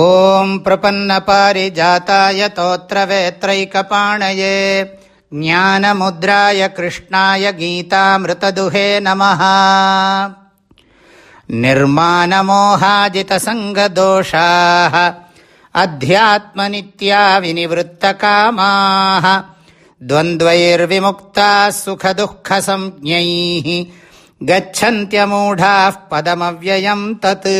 ॐ प्रपन्नपारिजाताय तोत्रवेत्रैकपाणये ज्ञानमुद्राय कृष्णाय गीतामृतदुहे नमः निर्मानमोहाजितसङ्गदोषाः अध्यात्मनित्या विनिवृत्तकामाः द्वन्द्वैर्विमुक्ताः सुखदुःखसंज्ञैः गच्छन्त्यमूढाः पदमव्ययम् तत्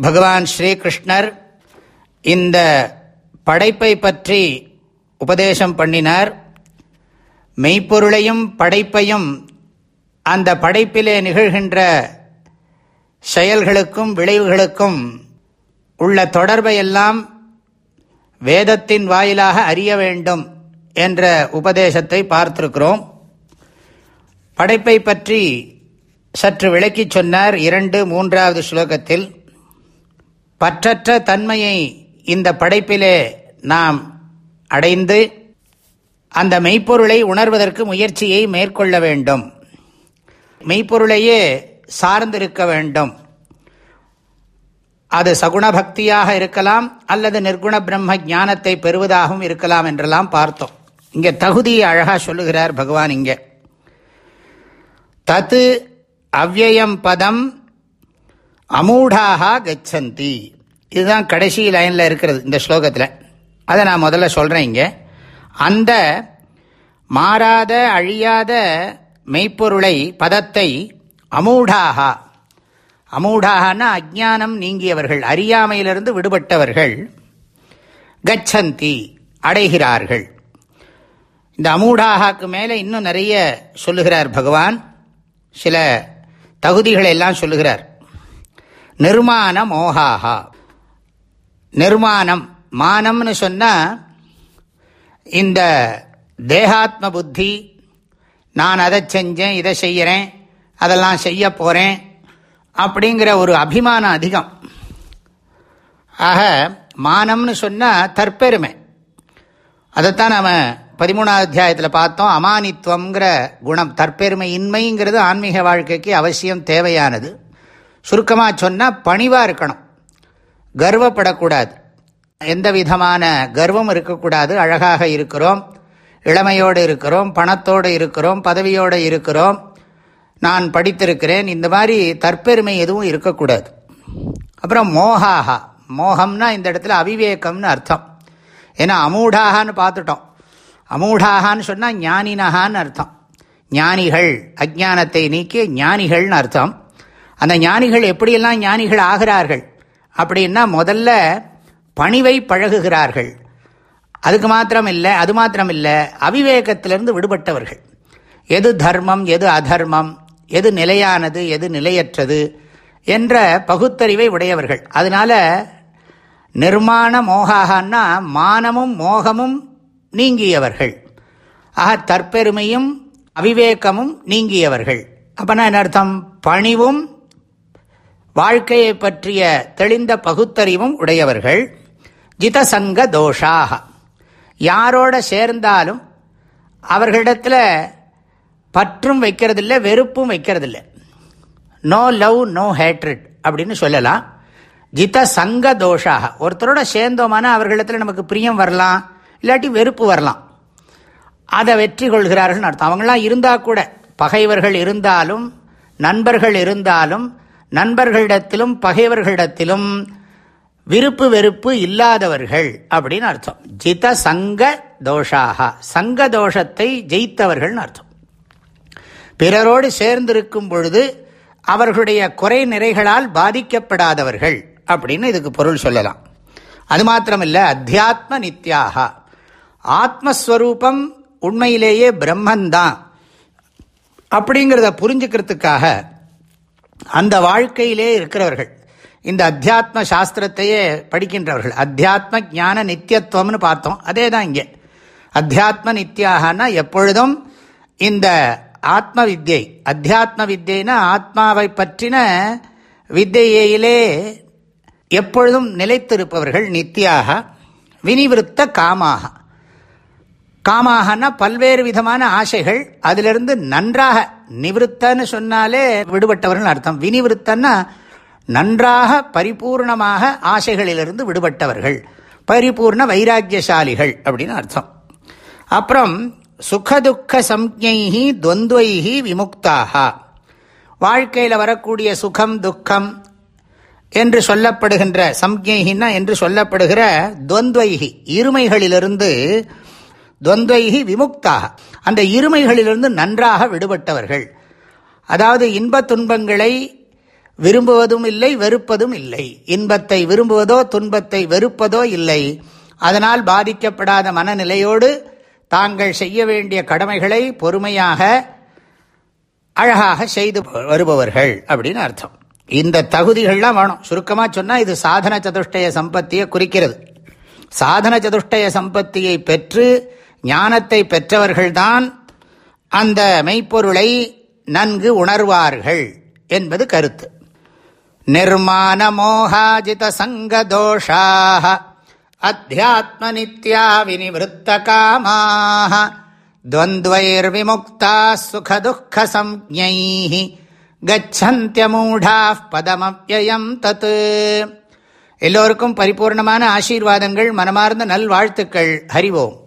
பகவான் ஸ்ரீகிருஷ்ணர் இந்த படைப்பை பற்றி உபதேசம் பண்ணினார். மெய்ப்பொருளையும் படைப்பையும் அந்த படைப்பிலே நிகழ்கின்ற செயல்களுக்கும் விளைவுகளுக்கும் உள்ள தொடர்பை எல்லாம் வேதத்தின் வாயிலாக அறிய வேண்டும் என்ற உபதேசத்தை பார்த்திருக்கிறோம். படைப்பை பற்றி சற்று விளக்கி சொன்னார் இரண்டு மூன்றாவது ஸ்லோகத்தில். பற்றற்ற தன்மையை இந்த படைப்பிலே நாம் அடைந்து அந்த மெய்ப்பொருளை உணர்வதற்கு முயற்சியை மேற்கொள்ள வேண்டும். மெய்ப்பொருளையே சார்ந்திருக்க வேண்டும். அது சகுண பக்தியாக இருக்கலாம் அல்லது நிர்குண பிரம்ம ஞானத்தை பெறுவதாகவும் இருக்கலாம் என்றெல்லாம் பார்த்தோம். இங்கே தகுதியை அழகாக சொல்லுகிறார் பகவான் இங்கே. தத்து அவ்வயம் பதம் அமூடாக கச்சந்தி. இதுதான் கடைசி லைனில் இருக்கிறது இந்த ஸ்லோகத்தில். அதை நான் முதல்ல சொல்கிறேன் இங்கே. அந்த மாறாத அழியாத மெய்ப்பொருளை பதத்தை அமூடாக அமூடாகனா அஜானம் நீங்கியவர்கள் அறியாமையிலிருந்து விடுபட்டவர்கள் கச்சந்தி அடைகிறார்கள். இந்த அமூடாகாக்கு மேலே இன்னும் நிறைய சொல்லுகிறார் பகவான். சில தகுதிகளை எல்லாம் சொல்லுகிறார். நிர்மாண மோகாகா நிர்மாணம் மானம்னு சொன்னால் இந்த தேகாத்ம புத்தி நான் அதை செஞ்சேன் இதை செய்கிறேன் அதெல்லாம் செய்ய போகிறேன் அப்படிங்கிற ஒரு அபிமானம் அதிகம். ஆக மானம்னு சொன்னால் தற்பெருமை. அதைத்தான் நம்ம பதிமூணாவது அத்தியாயத்தில் பார்த்தோம் அமானித்துவங்கிற குணம் தற்பெருமை இன்மைங்கிறது ஆன்மீக வாழ்க்கைக்கு அவசியம் தேவையானது. சுருக்கமாக சொன்னால் பணிவாக இருக்கணும். கர்வப்படக்கூடாது. எந்த விதமான கர்வம் இருக்கக்கூடாது. அழகாக இருக்கிறோம். இளமையோடு இருக்கிறோம். பணத்தோடு இருக்கிறோம். பதவியோடு இருக்கிறோம். நான் படித்திருக்கிறேன். இந்த மாதிரி தற்பெருமை எதுவும் இருக்கக்கூடாது. அப்புறம் மோகாகா மோகம்னா இந்த இடத்துல அவிவேகம்னு அர்த்தம். ஏன்னா அமூடாகான்னு பார்த்துட்டோம். அமூடாகான்னு சொன்னால் ஞானினகான்னு அர்த்தம். ஞானிகள் அஜானத்தை நீக்கிய ஞானிகள்னு அர்த்தம். அந்த ஞானிகள் எப்படியெல்லாம் ஞானிகள் ஆகிறார்கள்? அப்படின்னா முதல்ல பணிவை பழகுகிறார்கள். அதுக்கு மாத்திரம் இல்லை அது மாத்திரம் இல்லை அவிவேகத்திலிருந்து விடுபட்டவர்கள். எது தர்மம் எது அதர்மம் எது நிலையானது எது நிலையற்றது என்ற பகுத்தறிவை உடையவர்கள். அதனால நிர்மாண மோகாகன்னா மானமும் மோகமும் நீங்கியவர்கள். ஆக தற்பெருமையும் அவிவேகமும் நீங்கியவர்கள். அப்போனா என்ன அர்த்தம்? பணிவும் வாழ்க்கையை பற்றிய தெளிந்த பகுத்தறிவும் உடையவர்கள் ஜிதசங்க தோஷாக. யாரோட சேர்ந்தாலும் அவர்களிடத்தில் பற்றும் வைக்கிறதில்ல வெறுப்பும் வைக்கிறதில்ல. நோ லவ் நோ ஹேட்ரிட் அப்படின்னு சொல்லலாம். ஜித சங்க தோஷாக. ஒருத்தரோட சேர்ந்தோமான அவர்களிடத்தில் நமக்கு பிரியம் வரலாம் இல்லாட்டி வெறுப்பு வரலாம். அதை வெற்றி கொள்கிறார்கள் அர்த்தம். அவங்களாம் இருந்தால் கூட பகைவர்கள் இருந்தாலும் நண்பர்கள் இருந்தாலும் நண்பர்களிடத்திலும் பகைவர்களிடத்திலும் விருப்பு வெறுப்பு இல்லாதவர்கள் அப்படின்னு அர்த்தம். ஜித சங்க தோஷாக சங்க தோஷத்தை ஜெயித்தவர்கள்னு அர்த்தம். பிறரோடு சேர்ந்திருக்கும் பொழுது அவர்களுடைய குறை நிறைகளால் பாதிக்கப்படாதவர்கள் அப்படின்னு இதுக்கு பொருள் சொல்லலாம். அது மாத்திரமில்லை அத்தியாத்ம நித்யாக. ஆத்மஸ்வரூபம் உண்மையிலேயே பிரம்மந்தான். அப்படிங்கிறத புரிஞ்சுக்கிறதுக்காக அந்த வாழ்க்கையிலே இருக்கிறவர்கள் இந்த அத்தியாத்ம சாஸ்திரத்தையே படிக்கின்றவர்கள் அத்தியாத்ம ஞான நித்தியத்துவம்னு பார்த்தோம் அதே தான் இங்கே. அத்தியாத்ம நித்தியாகனா எப்பொழுதும் இந்த ஆத்ம வித்யை அத்தியாத்ம வித்யைனா ஆத்மாவை பற்றின வித்தையிலே எப்பொழுதும் நிலைத்திருப்பவர்கள் நித்தியாக வினிவிருத்த காமாக. காமாகனா பல்வேறு விதமான ஆசைகள். அதிலிருந்து நன்றாக நிவிருத்தன்னு சொன்னாலே விடுபட்டவர்கள் அர்த்தம். வினிவிருத்தன்னா நன்றாக பரிபூர்ணமாக ஆசைகளிலிருந்து விடுபட்டவர்கள். பரிபூர்ண வைராக்கியசாலிகள் அப்படின்னு அர்த்தம். அப்புறம் சுகதுக்க சம்ஞைஹி துவந்த்வைஹி விமுக்தாக வாழ்க்கையில் வரக்கூடிய சுகம் துக்கம் என்று சொல்லப்படுகின்ற சம்ஞைகின்னா என்று சொல்லப்படுகிற துவந்த்வைகி இருமைகளிலிருந்து துவந்தைகி விமுக்தாக அந்த இருமைகளிலிருந்து நன்றாக விடுபட்டவர்கள். அதாவது இன்பத் துன்பங்களை விரும்புவதும் இல்லை வெறுப்பதும் இல்லை. இன்பத்தை விரும்புவதோ துன்பத்தை வெறுப்பதோ இல்லை. அதனால் பாதிக்கப்படாத மனநிலையோடு தாங்கள் செய்ய வேண்டிய கடமைகளை பொறுமையாக அழகாக செய்து வருபவர்கள் அப்படின்னு அர்த்தம். இந்த தகுதிகள்லாம் வேணும். சுருக்கமாக சொன்னால் இது சாதன சதுஷ்டய சம்பத்தியை குறிக்கிறது. சாதன சதுஷ்டய சம்பத்தியை பெற்று ஞானத்தை பெற்றவர்கள்தான் அந்த மெய்ப்பொருளை நன்கு உணர்வார்கள் என்பது கருத்து. நிர்மான மோகாஜித சங்கதோஷாக அத்தியாத்ம நித்யா வினிவருத்த காமாக துவந்த்வைர்விமுக்தா சுகதுக்க சம்ஞை கச்சந்தியமூடா பதமவ்யயம் தத். எல்லோருக்கும் பரிபூர்ணமான ஆசீர்வாதங்கள் மனமார்ந்த நல்வாழ்த்துக்கள். ஹரிவோம்